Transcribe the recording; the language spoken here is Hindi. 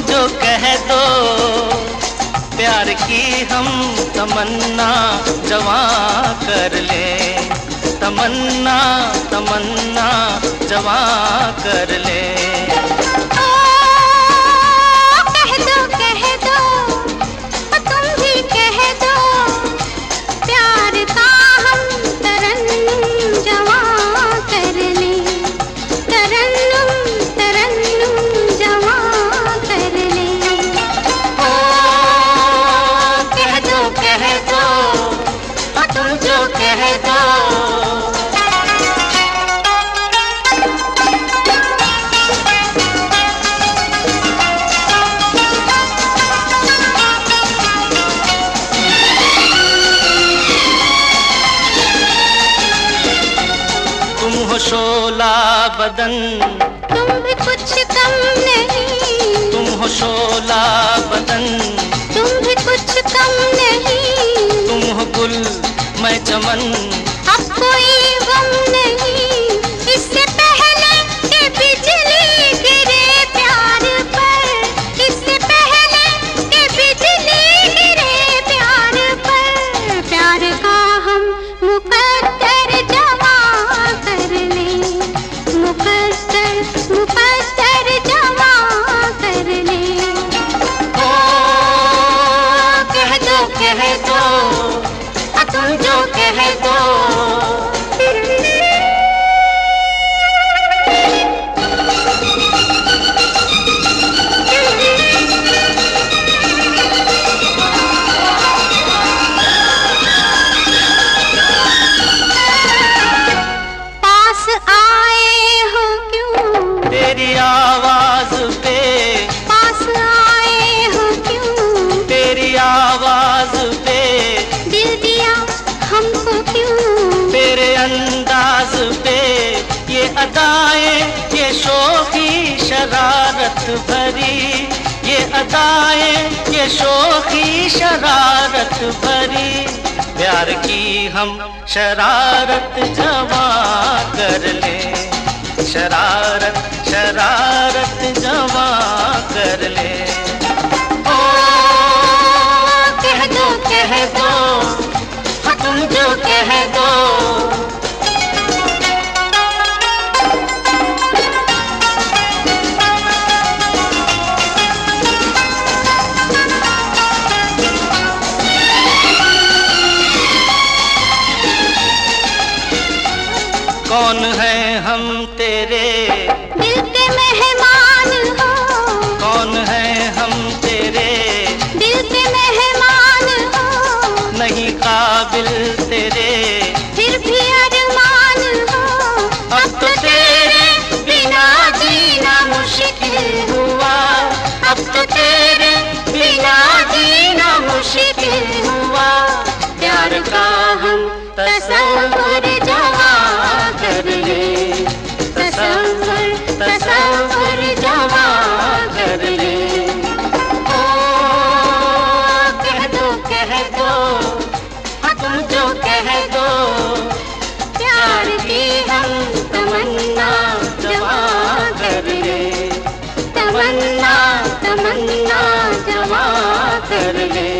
जो कह दो, प्यार की हम तमन्ना जवा कर ले। तमन्ना तमन्ना जवा कर ले। शोला बदन। तुम भी कुछ कम नहीं। तुम हो शोला बदन। तुम भी कुछ कम नहीं। तुम चमन। अब कोई गम नहीं इससे पहले के बिजली गिरे प्यार पर। इससे पहले के बिजली गिरे प्यार पर। प्यार का हम मुकद्दर जमा कर ले। मुकद्दर मुकद्दर जमा कर ले। ओ कह दो कह दो। जो कह दो अंदाज पे ये अदाएँ, ये शोखी शरारत भरी। ये अदाएँ, ये शोखी शरारत भरी। प्यार की हम शरारत जमा कर ले। शरारत शरारत जमा कर ले। ओ, कह दो कह दो तुम जो कह दो कौन है हम तेरे? दिल के मेहमान हो। कौन है हम तेरे? दिल के मेहमान हो। नहीं काबिल तेरे। फिर भी अरमान हो। अब तो तेरे बिना जीना मुश्किल हुआ। अब तो तेरे बिना जीना मुश्किल कर ले